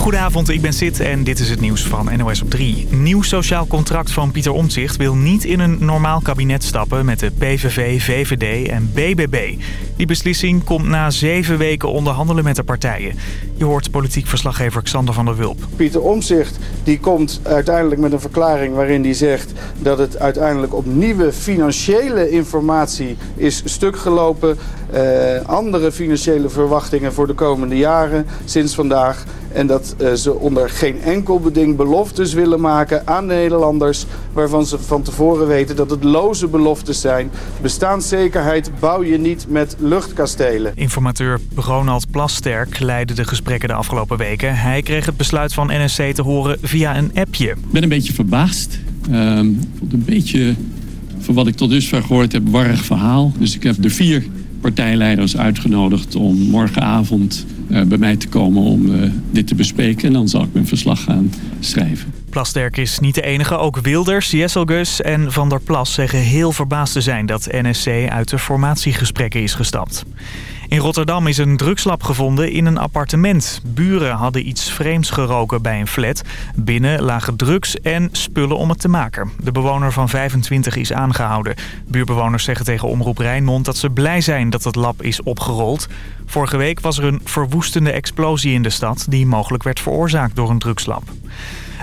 Goedenavond, ik ben Sid en dit is het nieuws van NOS op 3. Nieuw sociaal contract van Pieter Omtzigt wil niet in een normaal kabinet stappen met de PVV, VVD en BBB. Die beslissing komt na zeven weken onderhandelen met de partijen. Je hoort politiek verslaggever Xander van der Wulp. Pieter Omtzigt die komt uiteindelijk met een verklaring waarin hij zegt dat het uiteindelijk op nieuwe financiële informatie is stuk gelopen. Uh, andere financiële verwachtingen voor de komende jaren sinds vandaag. En dat uh, ze onder geen enkel beding beloftes willen maken aan Nederlanders... waarvan ze van tevoren weten dat het loze beloftes zijn. Bestaanszekerheid bouw je niet met luchtkastelen. Informateur Ronald Plasterk leidde de gesprekken de afgelopen weken. Hij kreeg het besluit van NSC te horen via een appje. Ik ben een beetje verbaasd. Uh, een beetje, van wat ik tot dusver gehoord heb, warrig verhaal. Dus ik heb de vier partijleiders uitgenodigd om morgenavond uh, bij mij te komen om uh, dit te bespreken. En dan zal ik mijn verslag gaan schrijven. Plasterk is niet de enige. Ook Wilders, Jesselgus en Van der Plas zeggen heel verbaasd te zijn dat NSC uit de formatiegesprekken is gestapt. In Rotterdam is een drugslab gevonden in een appartement. Buren hadden iets vreemds geroken bij een flat. Binnen lagen drugs en spullen om het te maken. De bewoner van 25 is aangehouden. Buurbewoners zeggen tegen Omroep Rijnmond dat ze blij zijn dat het lab is opgerold. Vorige week was er een verwoestende explosie in de stad... die mogelijk werd veroorzaakt door een drugslab.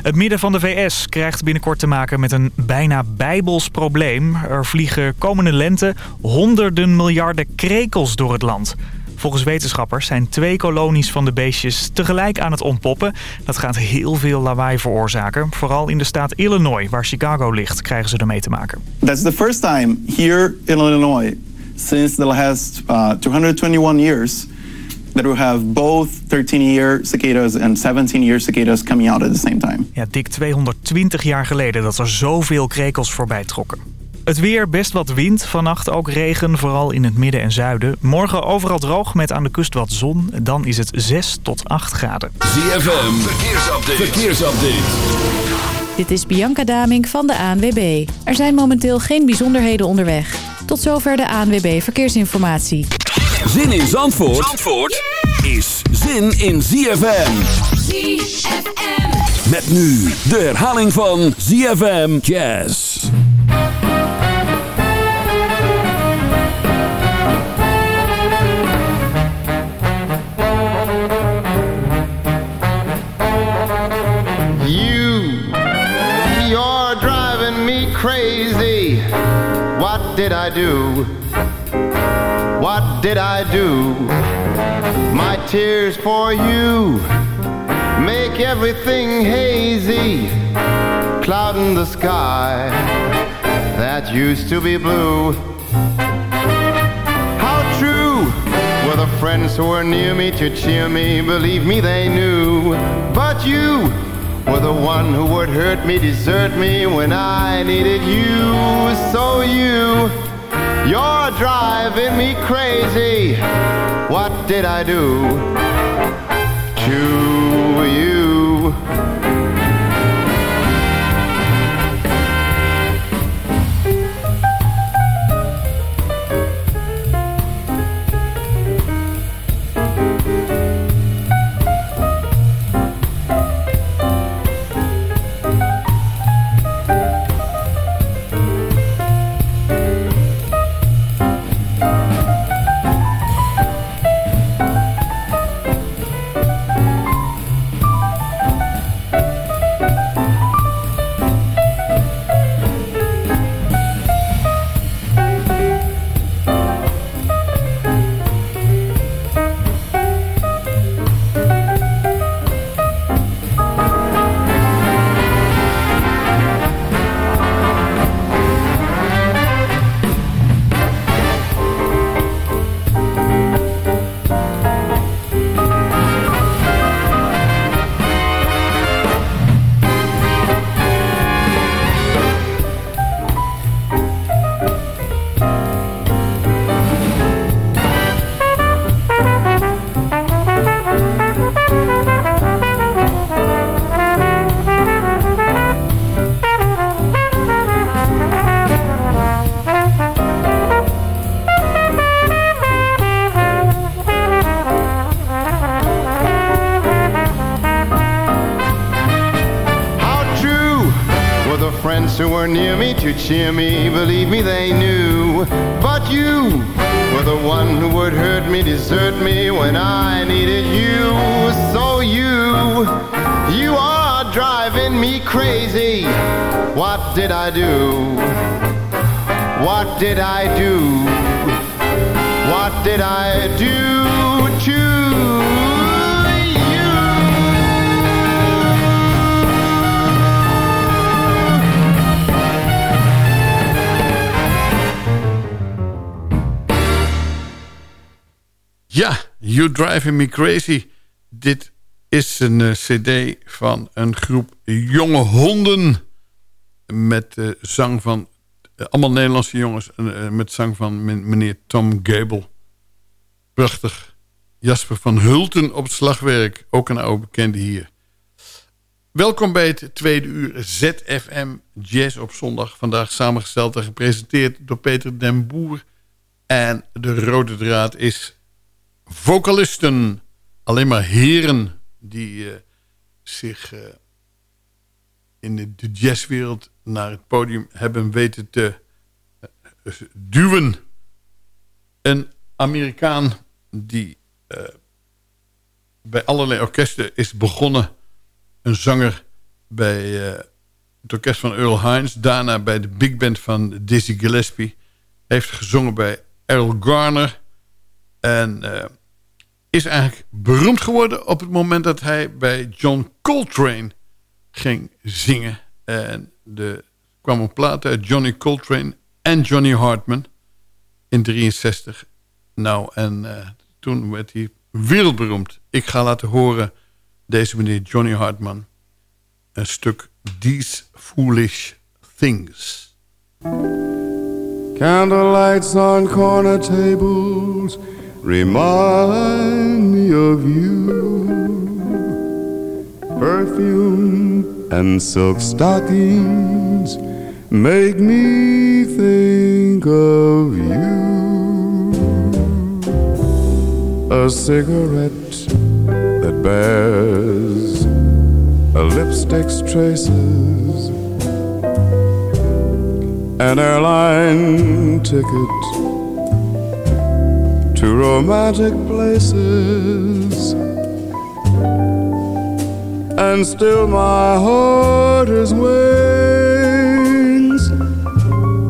Het midden van de VS krijgt binnenkort te maken met een bijna bijbels probleem. Er vliegen komende lente honderden miljarden krekels door het land. Volgens wetenschappers zijn twee kolonies van de beestjes tegelijk aan het ontpoppen. Dat gaat heel veel lawaai veroorzaken. Vooral in de staat Illinois, waar Chicago ligt, krijgen ze ermee te maken. That's the first time here in Illinois since the last uh, 221 years that we have both 13-year cicadas and 17-year cicadas coming out at the same time. Ja, dik 220 jaar geleden dat er zoveel krekels voorbij trokken. Het weer, best wat wind. Vannacht ook regen, vooral in het midden en zuiden. Morgen overal droog met aan de kust wat zon. Dan is het 6 tot 8 graden. ZFM, verkeersupdate. verkeersupdate. Dit is Bianca Damink van de ANWB. Er zijn momenteel geen bijzonderheden onderweg. Tot zover de ANWB Verkeersinformatie. Zin in Zandvoort, Zandvoort is zin in ZFM. ZFM. Met nu de herhaling van ZFM Jazz. You, you're driving me crazy. What did I do? What did I do? My tears for you make everything hazy, clouding the sky that used to be blue. How true were the friends who were near me to cheer me? Believe me, they knew. But you were the one who would hurt me, desert me when I needed you. So you you're driving me crazy. What did I do to Ja, You Driving Me Crazy. Dit is een eh, cd van een groep jonge honden... met uh, zang van... eh, allemaal Nederlandse jongens... eh, met zang van men- meneer Tom Gable. Prachtig. Jasper van Hulten op slagwerk. Ook een oude bekende hier. Welkom bij het tweede uur ZFM Jazz op zondag. Vandaag samengesteld en gepresenteerd door Peter den Boer. En de rode draad is vocalisten. Alleen maar heren die eh, zich eh, in de, jazzwereld naar het podium hebben weten te eh, duwen. Een Amerikaan die bij allerlei orkesten is begonnen. Een zanger bij het orkest van Earl Hines. Daarna bij de big band van Dizzy Gillespie. Heeft gezongen bij Errol Garner. En is eigenlijk beroemd geworden op het moment dat hij bij John Coltrane ging zingen. En er kwam een plaat uit Johnny Coltrane en Johnny Hartman in 63. Nou, en eh, toen werd hij wereldberoemd. Ik ga laten horen deze meneer Johnny Hartman een stuk These Foolish Things. Candlelights on corner tables remind me of you. Perfume and silk stockings make me think of you. A cigarette that bears a lipstick's traces an airline ticket to romantic places. And still my heart is wings.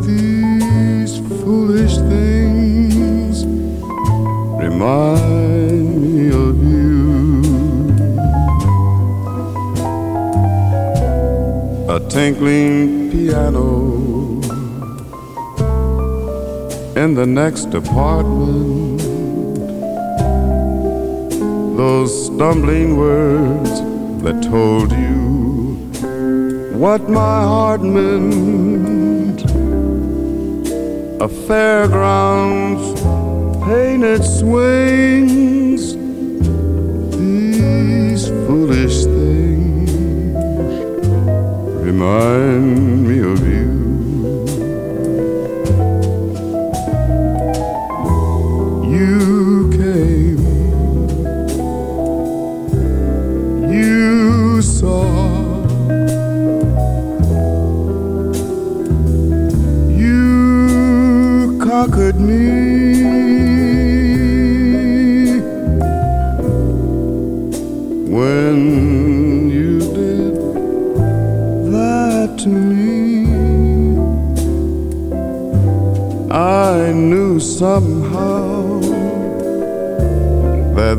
These foolish things remind me of you. A tinkling piano in the next apartment. Those stumbling words that told you what my heart meant. A fairground's painted swings. These foolish things remind me of you.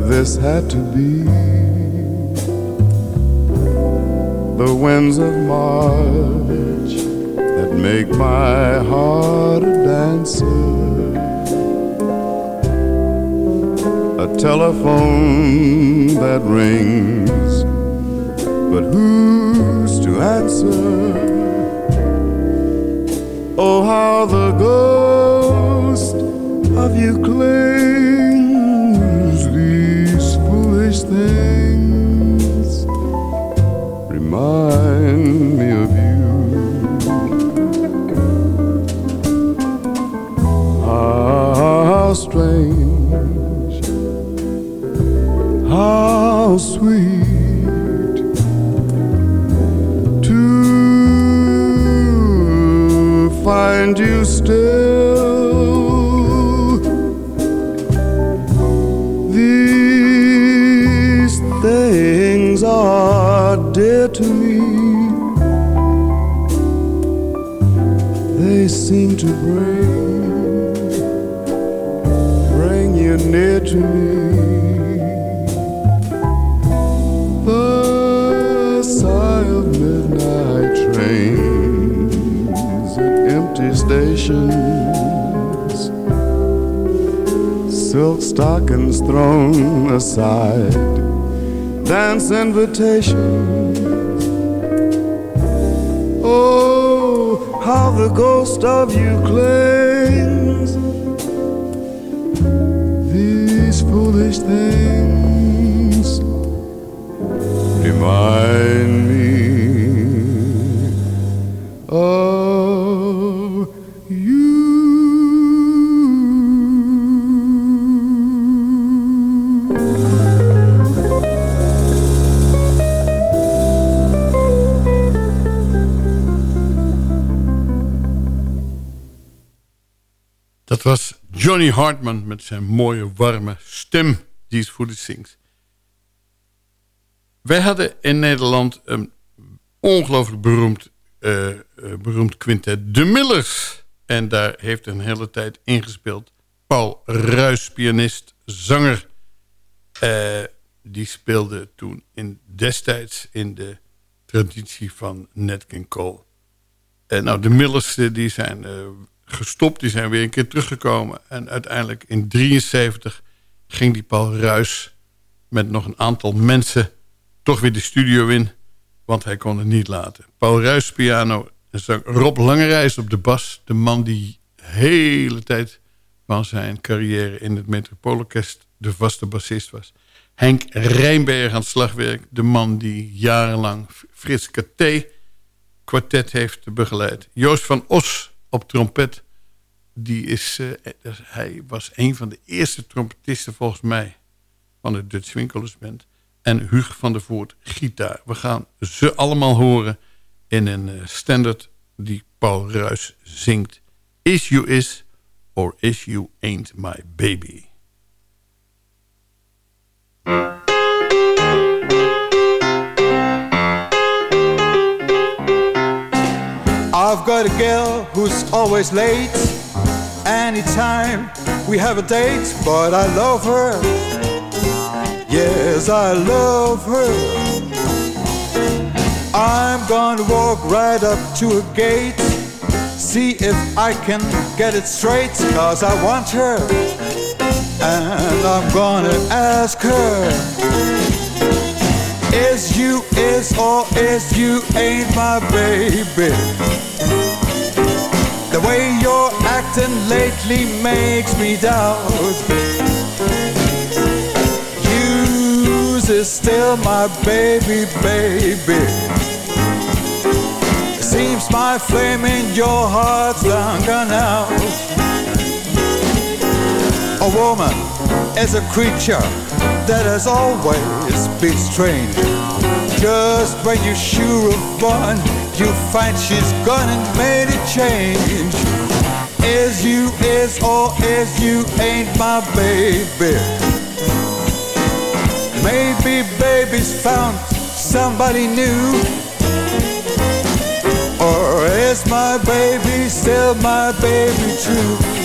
This had to be the winds of March that make my heart a dancer. A telephone that rings, but who's to answer? Oh, how the ghost of you clings. Things remind me of you. How strange, how sweet to find you still. Stockings thrown aside, dance invitations. Oh, how the ghost of you clings. These foolish things Dat was Johnny Hartman met zijn mooie warme stem die is voor de zingt. Wij hadden in Nederland een ongelooflijk beroemd, eh, beroemd quintet, De Millers. En daar heeft een hele tijd ingespeeld Paul Ruys, pianist, zanger. Eh, die speelde toen in, destijds in de traditie van Nat King Cole. En nou, de Millers die zijn gestopt, die zijn weer een keer teruggekomen. En uiteindelijk in 73 ging die Paul Ruys met nog een aantal mensen toch weer de studio in. Want hij kon het niet laten. Paul Ruys piano, en zang Rob Langerijs op de bas. De man die de hele tijd van zijn carrière in het Metropoolorkest de vaste bassist was. Henk Rijnberg aan het slagwerk. De man die jarenlang Frits Katé kwartet heeft begeleid. Joost van Os op trompet. Die is, eh, hij was een van de eerste trompetisten volgens mij van de Dutch Winkelers Band. En Hugo van der Voort gitaar. We gaan ze allemaal horen in een eh, standard die Paul Ruys zingt. Is You Is or Is You Ain't My Baby. I've got a girl who's always late. Anytime we have a date, but I love her. Yes, I love her. I'm gonna walk right up to a gate. See if I can get it straight, cause I want her. And I'm gonna ask her. Is you is or is you ain't my baby? The way you're acting lately makes me doubt. You is still my baby, baby. Seems my flame in your heart's long gone. A woman is a creature that has always been strange. Just when you're sure of one, you find she's gone and made a change. Is you is or is you ain't my baby? Maybe baby's found somebody new. Or is my baby still my baby true?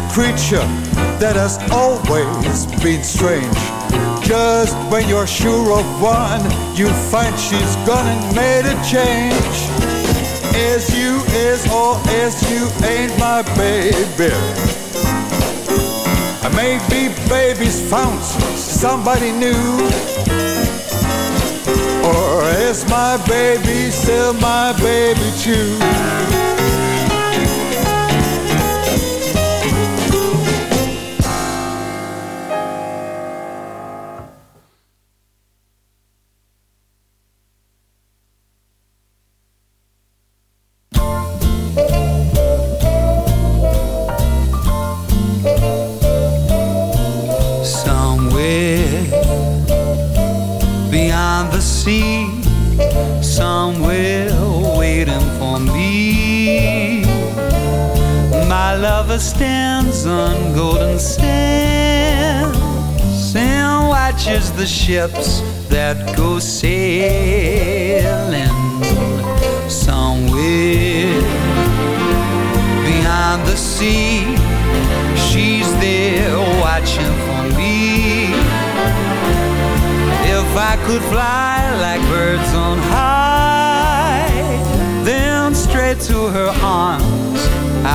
A creature that has always been strange. Just when you're sure of one, you find she's gone and made a change. Is you is or is you ain't my baby. Maybe baby's found somebody new. Or is my baby still my baby too?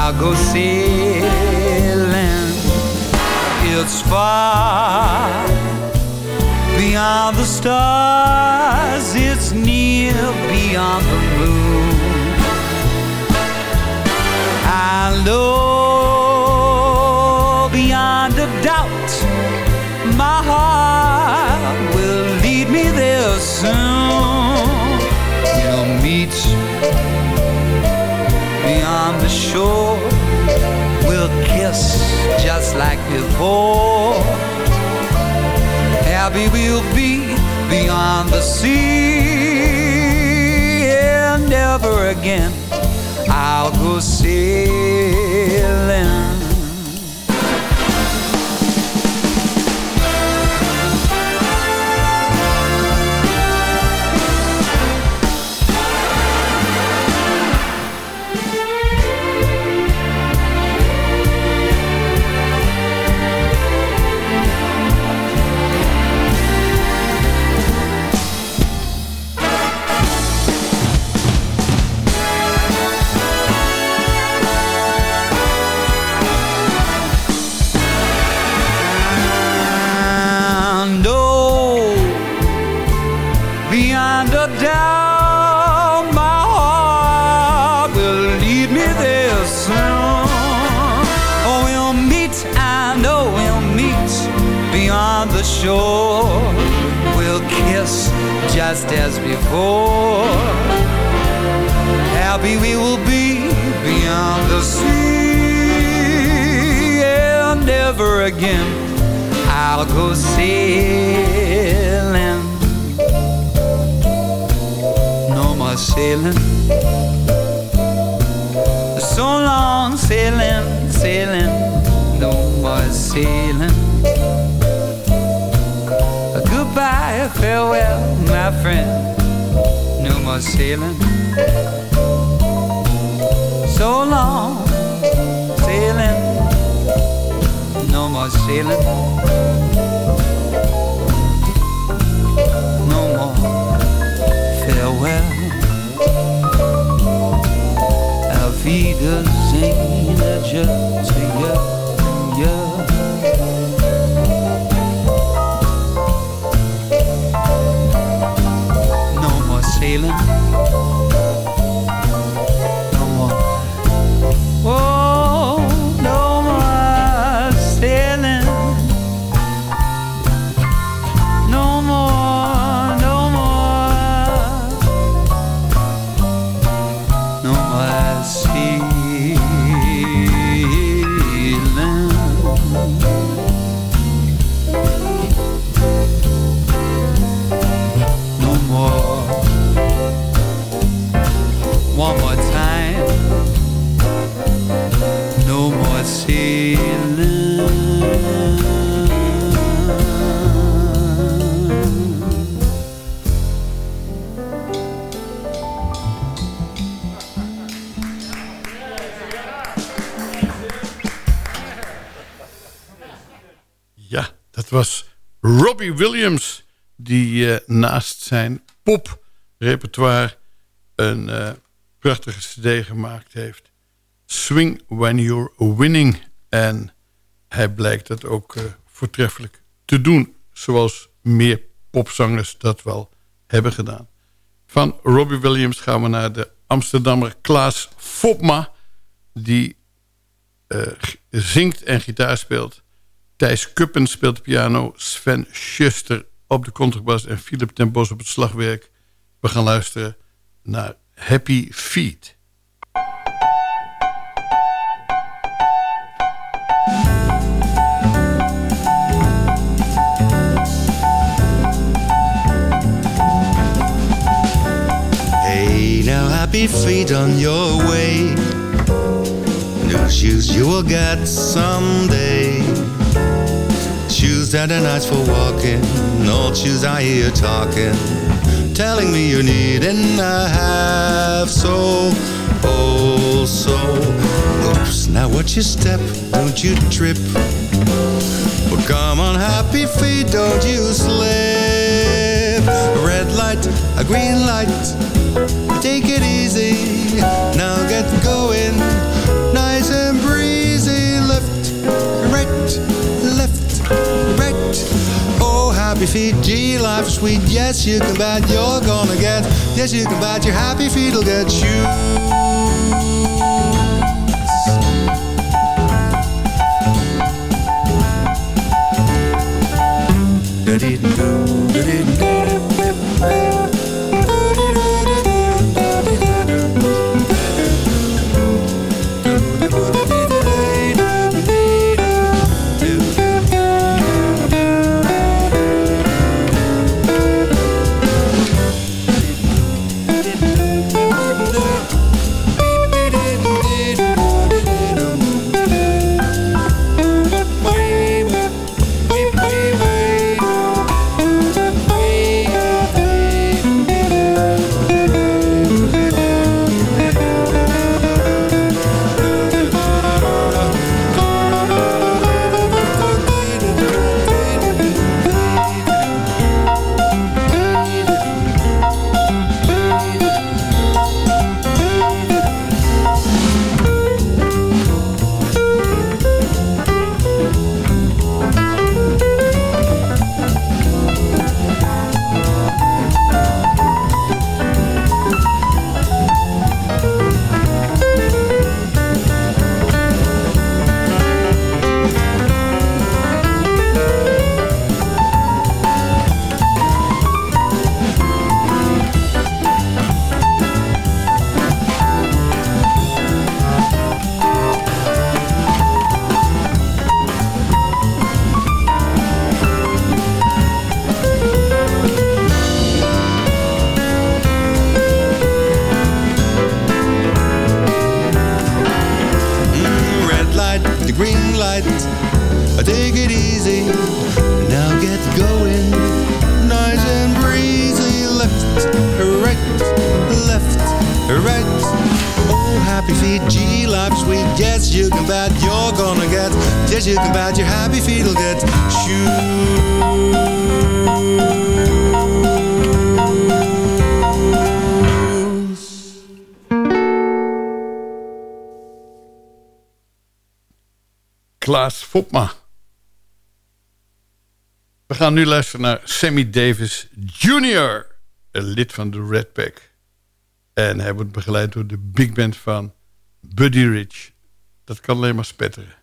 I'll go sailing. It's far beyond the stars, it's near beyond the moon. I know beyond a doubt my heart will lead me there soon. We'll meet beyond the shore. Before. Happy we'll be beyond the sea. And never again I'll go sailing. Again I'll go sailing. No more sailing. So long sailing, sailing. No more sailing. Goodbye, farewell, my friend. No more sailing. So long more sailing. No more farewell. Auf Wiedersehen, adieu to you, you. No more sailing. Robbie Williams... die uh, naast zijn poprepertoire een uh, prachtige cd gemaakt heeft. Swing When You're Winning. En hij blijkt dat ook uh, voortreffelijk te doen. Zoals meer popzangers dat wel hebben gedaan. Van Robbie Williams gaan we naar de Amsterdammer Klaas Fopma... die zingt en gitaar speelt. Thijs Kuppen speelt piano. Sven Schuster op de contrabas en Philip ten op het slagwerk. We gaan luisteren naar Happy Feet. Happy feet on your way New shoes you will get someday That are for walking. Old shoes I hear talking. Telling me you're needing a half so Oh so Oops, now watch your step. Don't you trip. Well come on happy feet Don't you slip. Red light, a green light. Take it easy. Now get going happy feet, G life sweet. Yes, you can bet you're gonna get. Yes, you can bet your happy feet will get you. Mm, Klaas Fopma. We gaan nu luisteren naar Sammy Davis Jr., een lid van de Red Pack. En hij wordt begeleid door de big band van Buddy Rich. Dat kan alleen maar spetteren.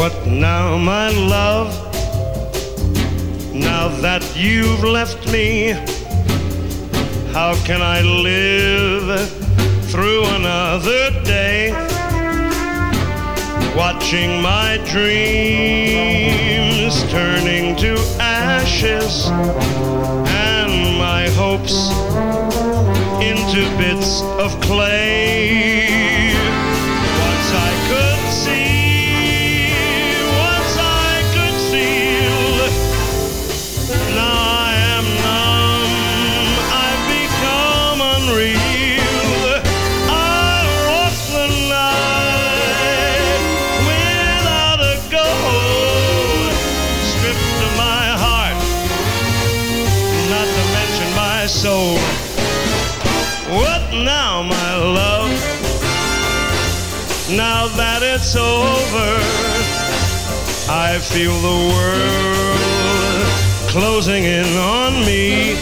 What now, my love? Now that you've left me, how can I live through another day? Watching my dreams turning to ashes and my hopes into bits of clay. It's over, I feel the world closing in on me.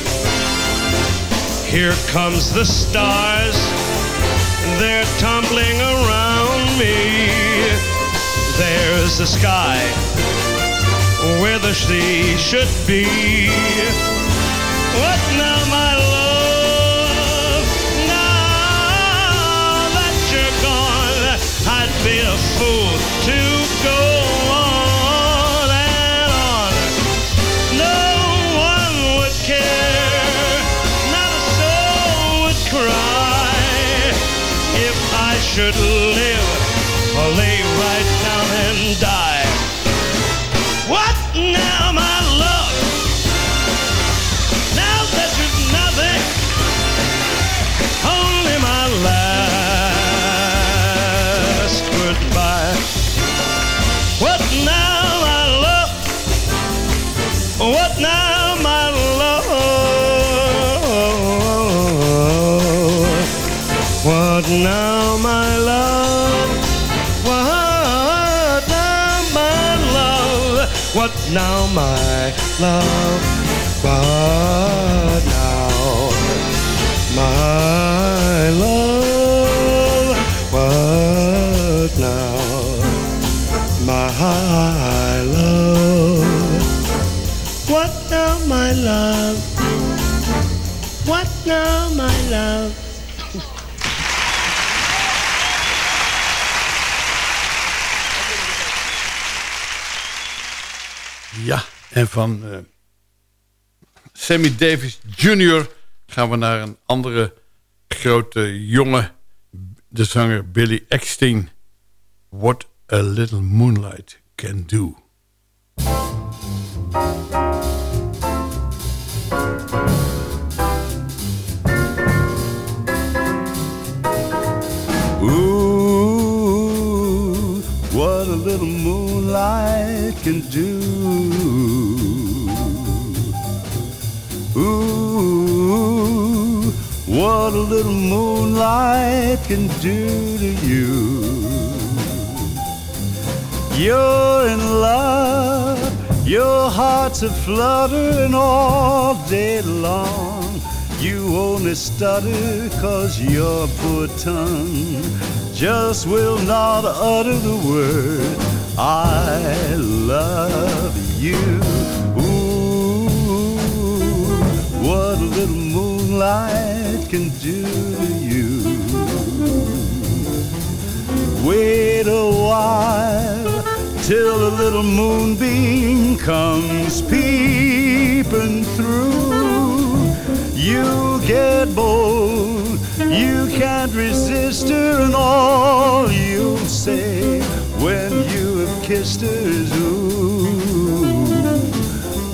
Here comes the stars, they're tumbling around me. There's the sky where the sea should be. What now, my love? Be a fool to go on and on. No one would care, not a soul would cry if I should now, my love? What now, my love? What now, my love? What now, my love? En van eh, Sammy Davis Jr. gaan we naar een andere grote jongen. De zanger Billy Eckstein. What a little moonlight can do. Ooh, what a little moonlight can do. Ooh, what a little moonlight can do to you. You're in love, your heart's a fluttering all day long. You only stutter cause your poor tongue just will not utter the word I love you. Ooh, what a little moonlight can do to you. Wait a while till a little moonbeam comes peeping through. You get bold, you can't resist her, and all you'll say sisters, ooh,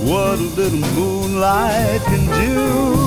what a little moonlight can do.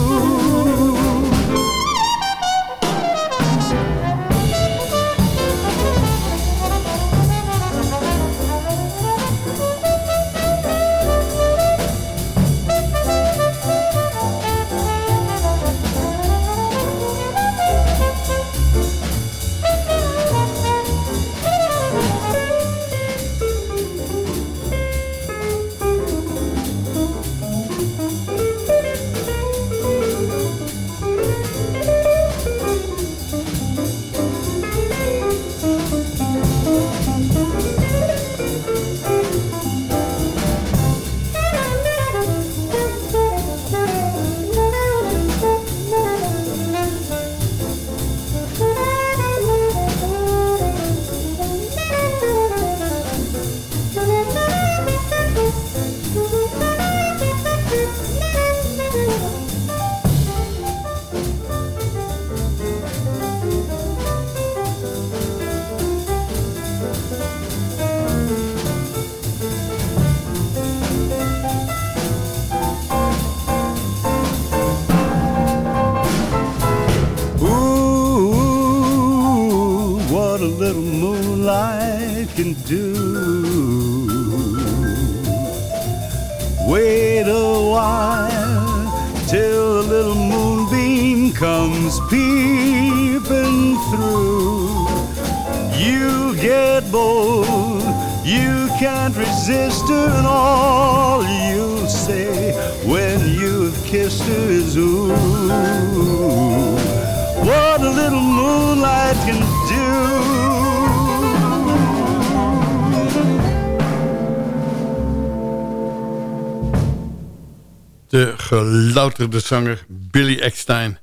Gelouterde zanger Billy Eckstein.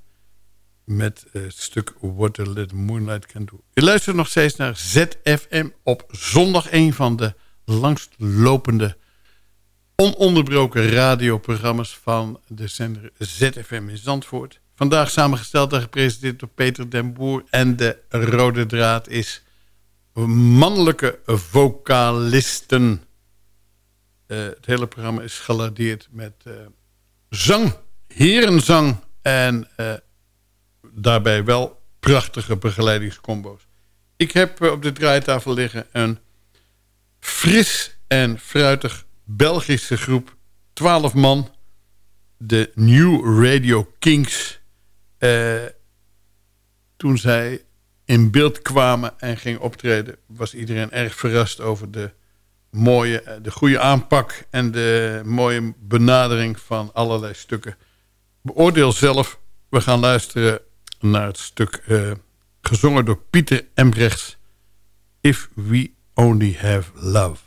Met eh, het stuk What a Little Moonlight Can Do. Je luistert nog steeds naar ZFM op zondag. Een van de langstlopende ononderbroken radioprogramma's van de zender ZFM in Zandvoort. Vandaag samengesteld en gepresenteerd door Peter den Boer. En de rode draad is mannelijke vocalisten. Eh, het hele programma is gelardeerd met eh, zang, herenzang en eh, daarbij wel prachtige begeleidingscombo's. Ik heb eh, op de draaitafel liggen een fris en fruitig Belgische groep, 12 man, de New Radio Kings. Eh, toen zij in beeld kwamen en gingen optreden, was iedereen erg verrast over de mooie, de goede aanpak en de mooie benadering van allerlei stukken. Beoordeel zelf. We gaan luisteren naar het stuk eh, gezongen door Pieter Embrechts. If we only have love.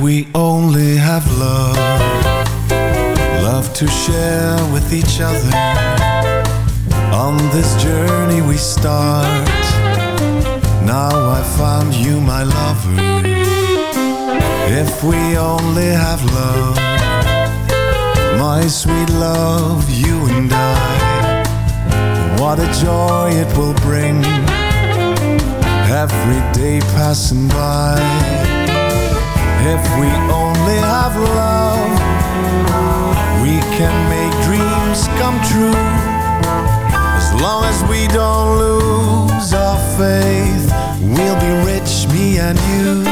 We only have love, love to share with each other on this journey we start. Now I found you, my lover. If we only have love, my sweet love, you and I, what a joy it will bring every day passing by. If we only have love, we can make dreams come true. As long as we don't lose our faith, we'll be rich, me and you.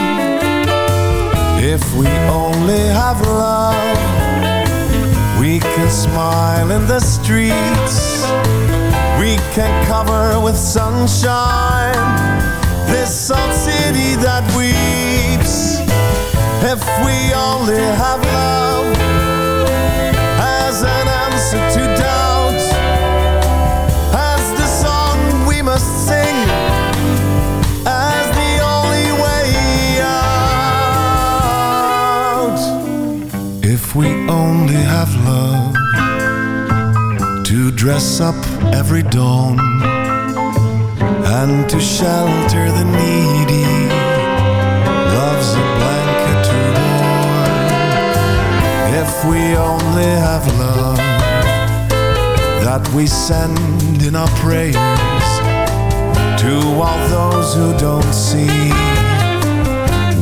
If we only have love, we can smile in the streets. We can cover with sunshine this sad city that weeps. If we only have love as an answer to doubt, as the song we must sing, as the only way out. If we only have love to dress up every dawn and to shelter the needy. Love's a warm. If we only have love that we send in our prayers to all those who don't see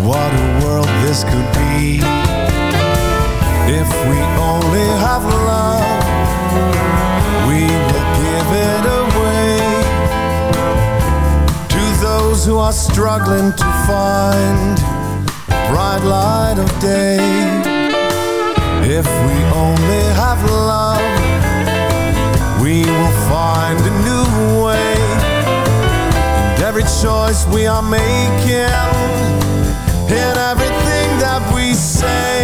what a world this could be. If we only have love, we will give it away to those who are struggling to find bright light of day. If we only have love, we will find a new way. And every choice we are making, in everything that we say,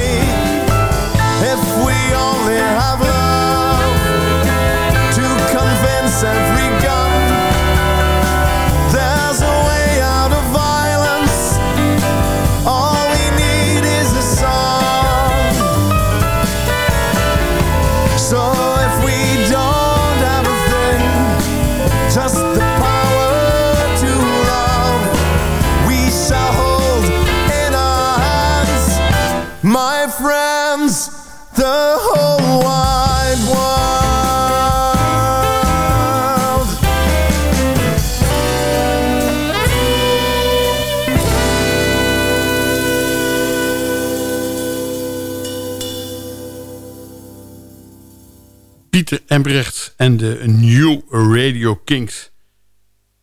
Pieter Embrechts en de New Radio Kings.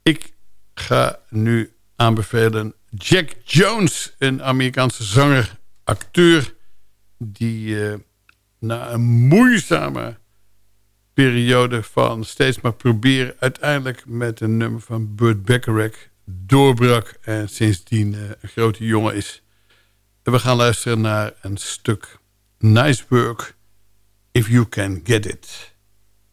Ik ga nu aanbevelen Jack Jones, een Amerikaanse zanger, acteur... die eh, na een moeizame periode van steeds maar proberen... uiteindelijk met een nummer van Burt Bacharach doorbrak... en sindsdien eh, een grote jongen is. We gaan luisteren naar een stuk Nice Work... If You Can Get It.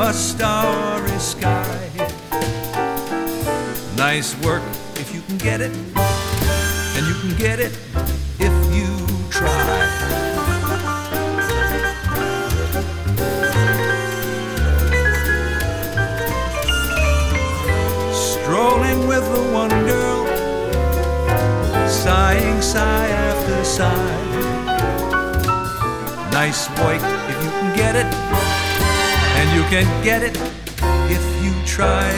a starry sky. Nice work if you can get it, and you can get it if you try. Strolling with the one girl, sighing sigh after sigh nice work if you can get it, you can get it if you try.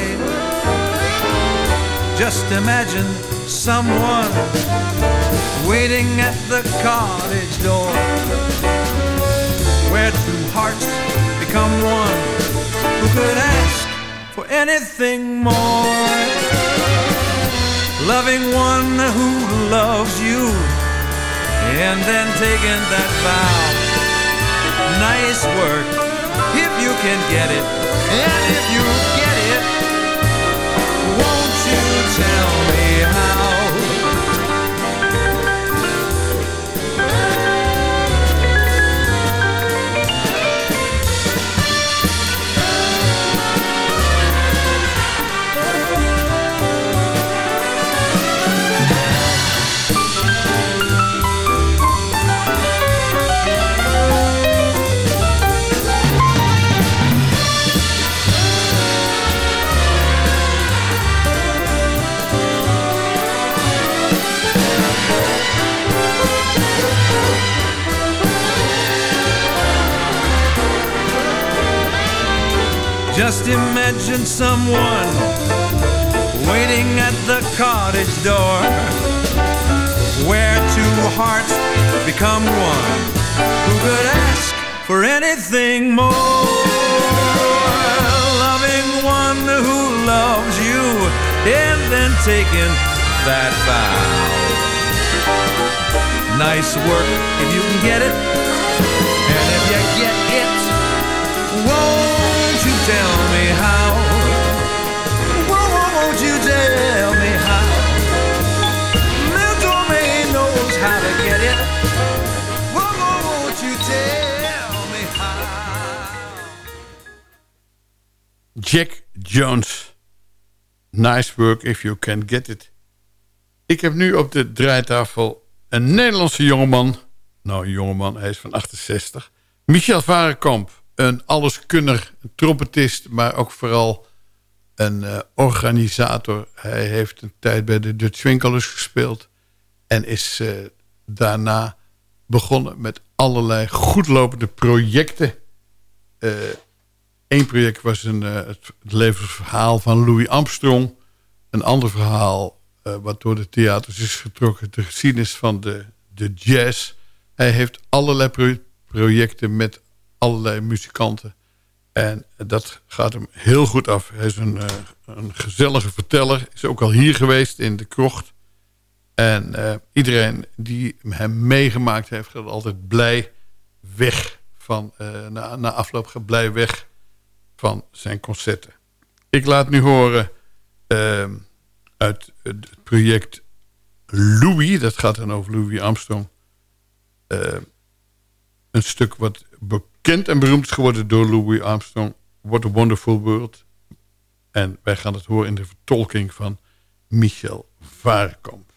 Just imagine someone waiting at the cottage door, where two hearts become one. Who could ask for anything more? Loving one who loves you, and then taking that vow nice work if you can get it. And if you get it, won't you tell Just imagine someone waiting at the cottage door where two hearts become one. Who could ask for anything more? Loving one who loves you and then taking that vow. Nice work if you can get it, and if you get it, you Jack Jones. Nice work if you can get it. Ik heb nu op de draaitafel een Nederlandse jongeman. Nou, jongeman, hij is van 68. Michel Varenkamp, een alleskunner, trompetist... maar ook vooral een eh, organisator. Hij heeft een tijd bij de Dutch Winkelers gespeeld... en is eh, daarna begonnen met allerlei goedlopende projecten... Eén project was een, eh, het, levensverhaal van Louis Armstrong. Een ander verhaal eh, wat door de theaters is getrokken. De geschiedenis van de, de jazz. Hij heeft allerlei pro- projecten met allerlei muzikanten. En dat gaat hem heel goed af. Hij is een, eh, een gezellige verteller. Is ook al hier geweest in de krocht. En eh, iedereen die hem meegemaakt heeft... gaat altijd blij weg van... eh, na, na afloop gaat blij weg van zijn concerten. Ik laat nu horen ehm, uit het project Louis. Dat gaat dan over Louis Armstrong. Eh, een stuk wat bekend en beroemd geworden door Louis Armstrong. What a Wonderful World. En wij gaan het horen in de vertolking van Michel Varenkamp.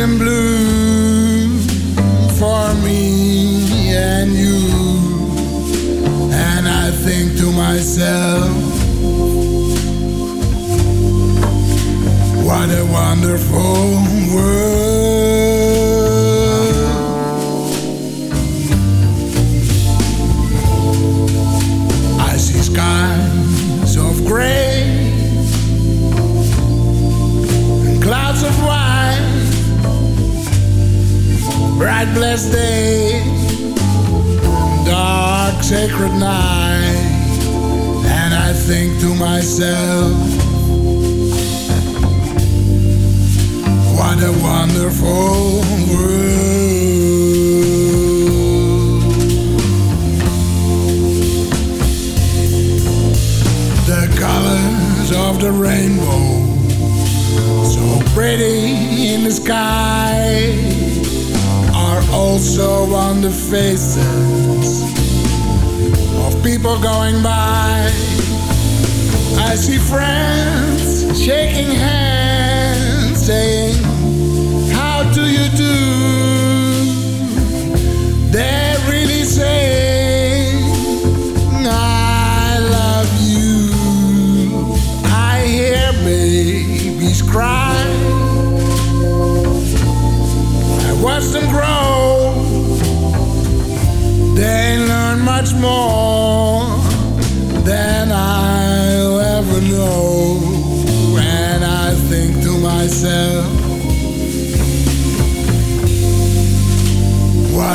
And blue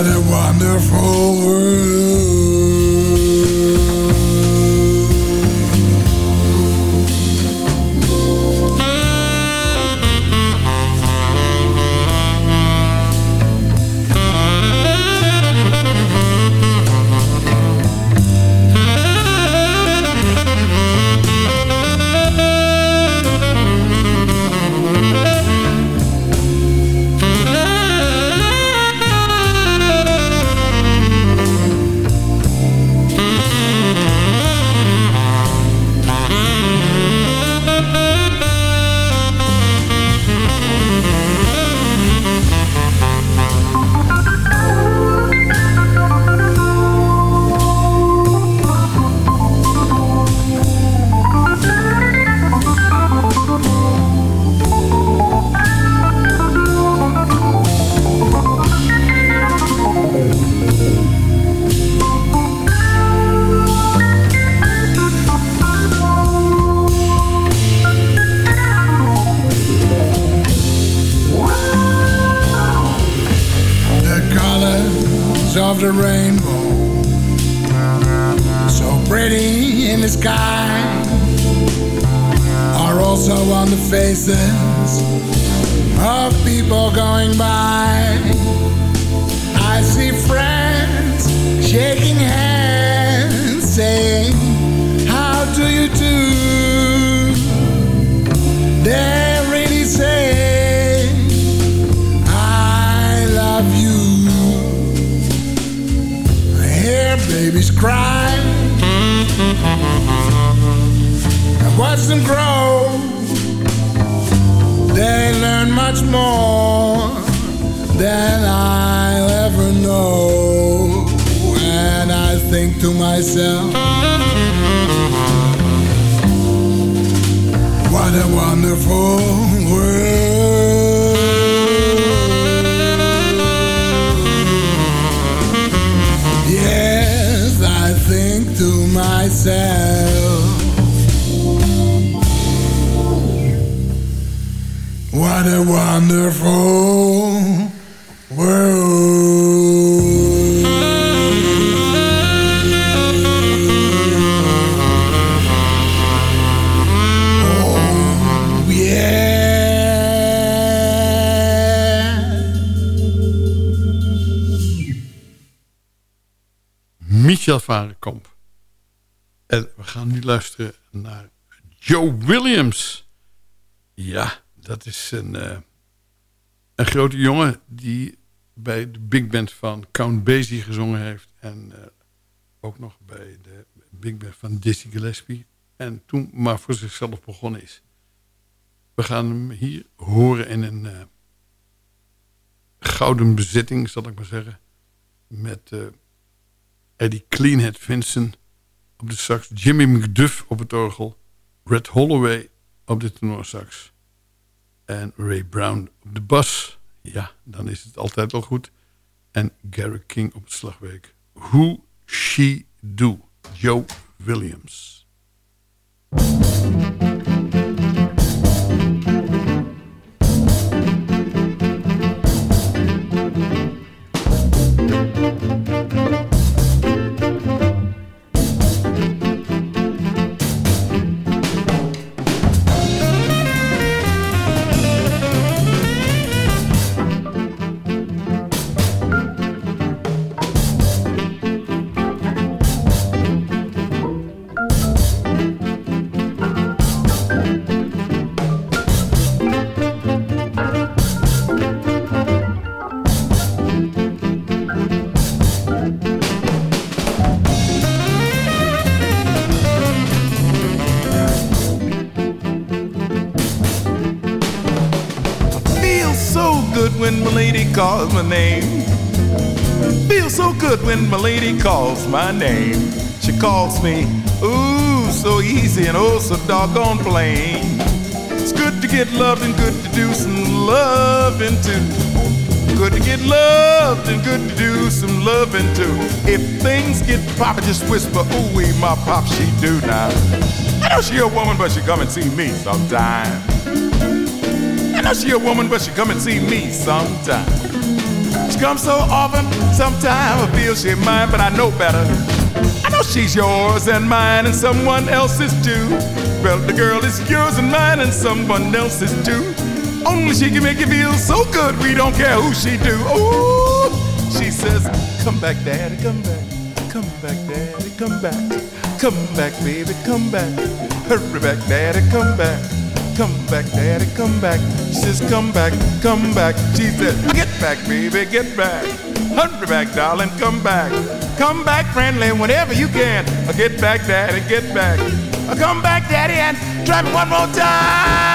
a wonderful world. Watch them grow. They learn much more than I'll ever know. And I think to myself, what a wonderful world. Yes, I think to myself, what a wonderful world. Oh, yeah. Michel Varenkamp. En we gaan nu luisteren naar Joe Williams. Ja, dat is een, eh, een grote jongen die bij de big band van Count Basie gezongen heeft. En eh, ook nog bij de big band van Dizzy Gillespie. En toen maar voor zichzelf begonnen is. We gaan hem hier horen in een, eh, gouden bezetting, zal ik maar zeggen. Met Eddie Cleanhead Vincent op de sax. Jimmy McDuff op het orgel. Red Holloway op de tenorsax. En Ray Brown op de bas. Ja, dan is het altijd wel goed. En Gary King op het slagwerk. Who She Do. Joe Williams. Calls my name. Feels so good when my lady calls my name. She calls me, ooh, so easy and oh, so doggone plain. It's good to get loved and good to do some loving too. Good to get loved and good to do some loving too. If things get poppy, just whisper, ooh, wee, my pop, she do now. I know she a woman, but she come and see me sometime. I know she a woman, but she come and see me sometime. She comes so often, sometimes I feel she mine, but I know better. I know she's yours and mine and someone else's too. Well, the girl is yours and mine and someone else's too. Only she can make you feel so good, we don't care who she do. Ooh, she says, come back, daddy, come back. Come back, daddy, come back. Come back, baby, come back. Hurry back, daddy, come back. Come back, daddy, come back. She says, come back, come back. She said, get back, baby, get back. Hurry back, darling, come back. Come back, friendly, whenever you can. Get back, daddy, get back. Come back, daddy, and try me one more time.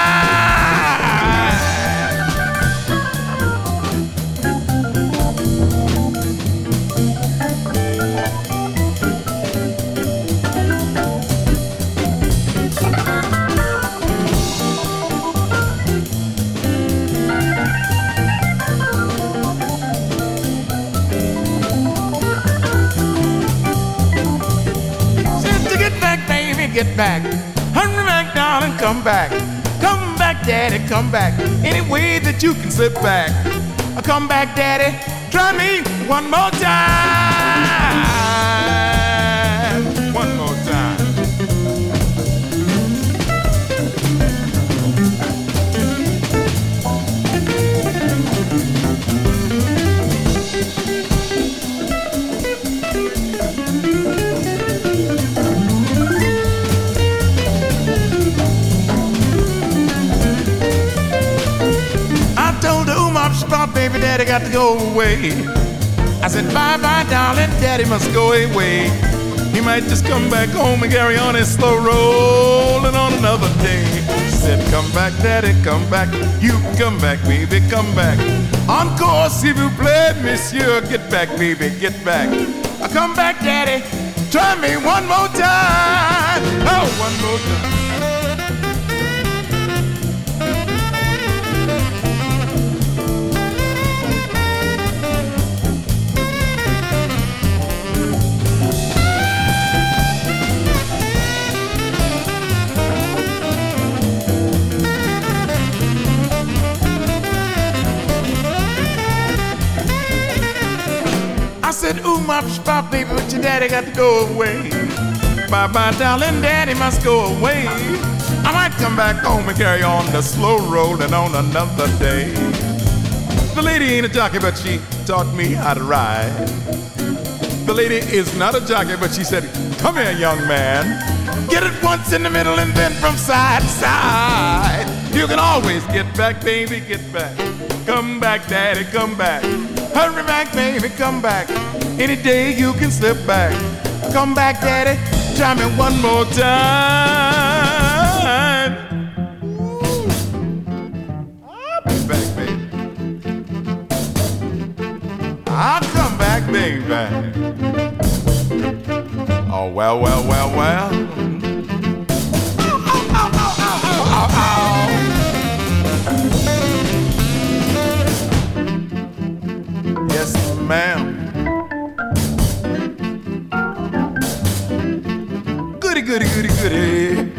Get back. Hurry back, darling, come back. Come back, daddy, come back. Any way that you can slip back. Come back, daddy. Try me one more time. Baby, daddy got to go away. I said, bye bye, darling, daddy must go away. He might just come back home and carry on his slow rolling on another day. Said, come back, daddy, come back. You come back, baby, come back. Encore, s'il vous plaît, monsieur. Get back, baby, get back. Come back, daddy. Try me one more time. Oh, one more time. Said, ooh, my spot, baby, but your daddy got to go away. Bye bye, darling, daddy must go away. I might come back home and carry on the slow rolling on another day. The lady ain't a jockey, but she taught me how to ride. The lady is not a jockey, but she said, come here, young man. Get it once in the middle and then from side to side. You can always get back, baby, get back. Come back, daddy, come back. Hurry back, baby, come back. Any day you can slip back. Come back, daddy. Try me one more time. I'll be back, baby. I'll come back, baby. Oh, well, well, well, well. Ma'am. Goody, goody, goody, goody.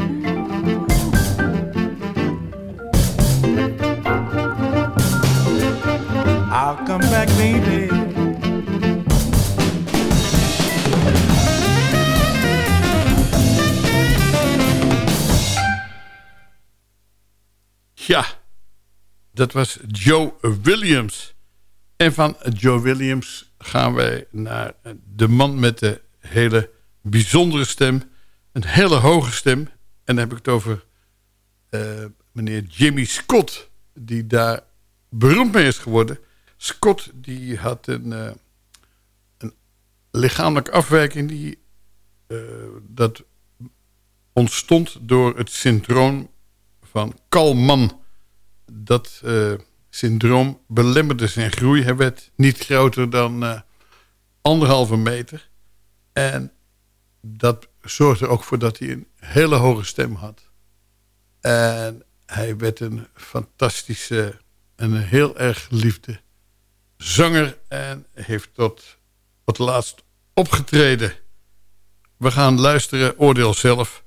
I'll come back, baby. Ja, dat was Joe Williams. En van Joe Williams gaan wij naar de man met de hele bijzondere stem. Een hele hoge stem. En dan heb ik het over eh, meneer Jimmy Scott. Die daar beroemd mee is geworden. Scott die had een, uh, een lichamelijke afwijking. Die, uh, dat ontstond door het syndroom van Kalman. Dat syndroom belemmerde zijn groei. Hij werd niet groter dan anderhalve meter. En dat zorgde ook voor dat hij een hele hoge stem had. En hij werd een fantastische en een heel erg liefde zanger. En heeft tot het laatst opgetreden. We gaan luisteren, oordeel zelf,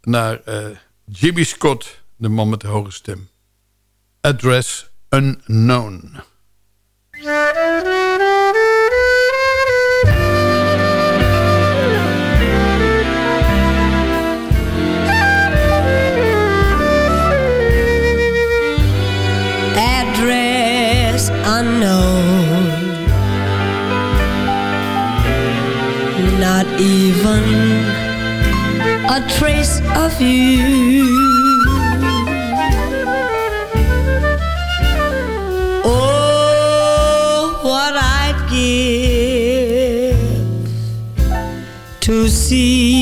naar uh, Jimmy Scott, de man met de hoge stem. Address Unknown. Address unknown. Not even a trace of you. See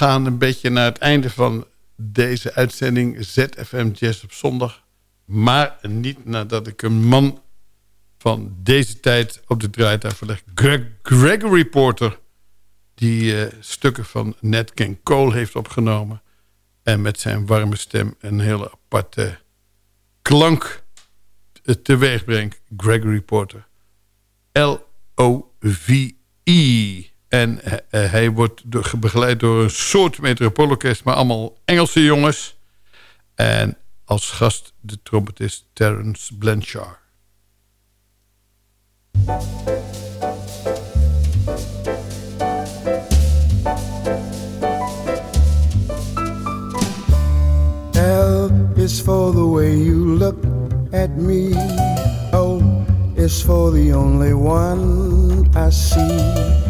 gaan een beetje naar het einde van deze uitzending ZFM Jazz op zondag. Maar niet nadat ik een man van deze tijd op de draaitafel leg. Greg, Gregory Porter, die uh, stukken van Nat King Cole heeft opgenomen. En met zijn warme stem een hele aparte klank teweeg brengt. Gregory Porter. L-O-V-E. En eh, eh, hij wordt begeleid door een soort metropoolorkest... maar allemaal Engelse jongens. En als gast de trompetist Terence Blanchard. L is for the way you look at me. O is for the only one I see.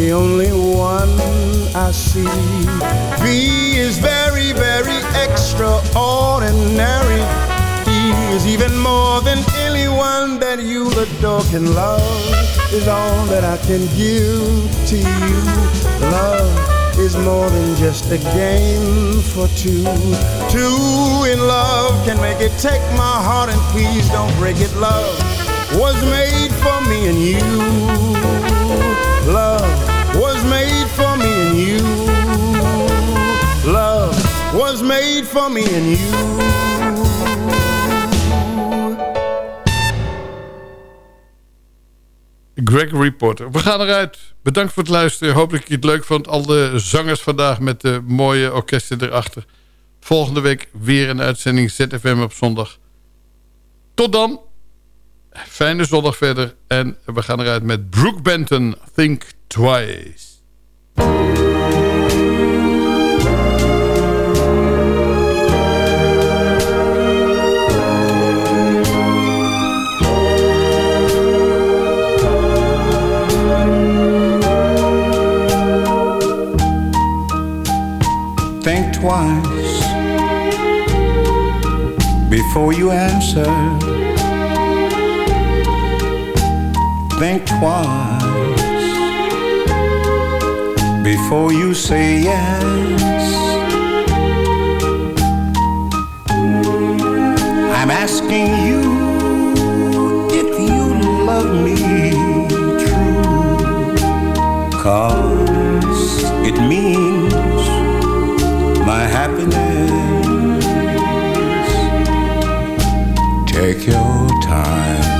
The only one I see. V is very, very extraordinary. E is even more than anyone that you adore can love. Is all that I can give to you. Love is more than just a game for two. Two in love can make it. Take my heart and please don't break it. Love was made for me and you. Was made for me and you. Love was made for me and you. Gregory Porter. We gaan eruit. Bedankt voor het luisteren. Hopelijk je het leuk vond. Al de zangers vandaag met de mooie orkesten erachter. Volgende week weer een uitzending ZFM op zondag. Tot dan. Fijne zondag verder. En we gaan eruit met Brooke Benton. Think Twice. Think twice before you answer. Think twice before you say yes. I'm asking you if you love me true. Cause it means my happiness. Take your time.